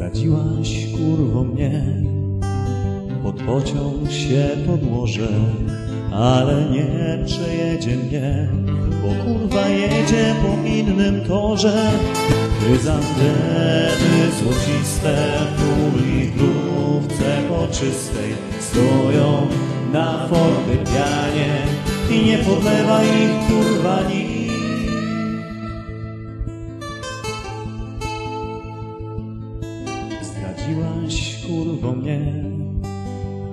Zdradziłaś kurwo mnie. Pod pociąg się podłożę Ale nie przejedzie mnie Bo kurwa jedzie po innym torze. Chryzantemy złociste w uligrówce poczystej Stoją na fortepianie. I nie podlewa ich kurwa nikt Zdradziłaś kurwo mnie,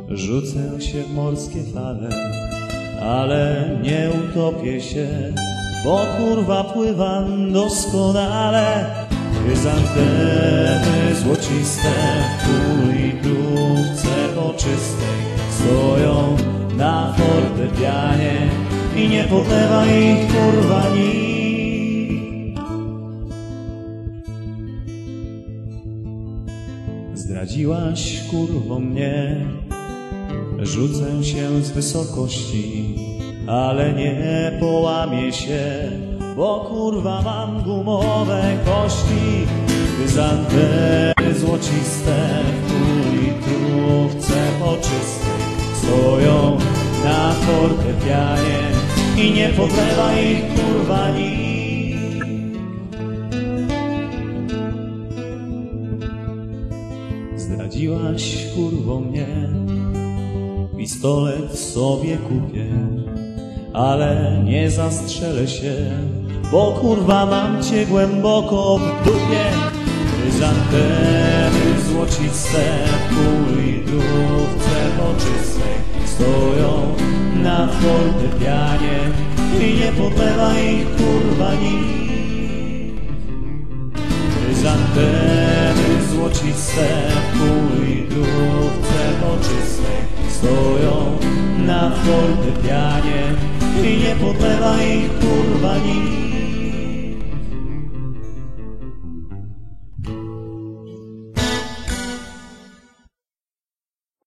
rzucę się w morskie fale, ale nie utopię się, bo kurwa pływam doskonale. Chryzantemy złociste w litrówce poczystej stoją na fortepianie i nie podlewa ich kurwa nikt. Zdradziłaś kurwo mnie, rzucę się z wysokości, ale nie połamię się, bo kurwa mam gumowe kości. Chryzantemy złociste w litrówce poczystej stoją na fortepianie i nie podlewa ich kurwa nikt. Zdradziłaś kurwo mnie, pistolet sobie kupię, ale nie zastrzelę się, bo kurwa mam cię głęboko w dupie. Chryzantemy złociste w półlitrówce poczystej stoją na fortepianie i nie podlewa ich kurwa nikt. Chryzantemy złociste w półlitrówce poczystej stoją na fortepianie i nie podlewa ich kurwa nikt.